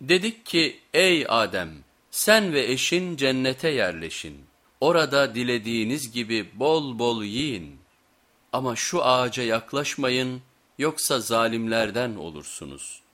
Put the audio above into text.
Dedik ki ey Adem sen ve eşin cennete yerleşin. Orada dilediğiniz gibi bol bol yiyin. Ama şu ağaca yaklaşmayın yoksa zalimlerden olursunuz.''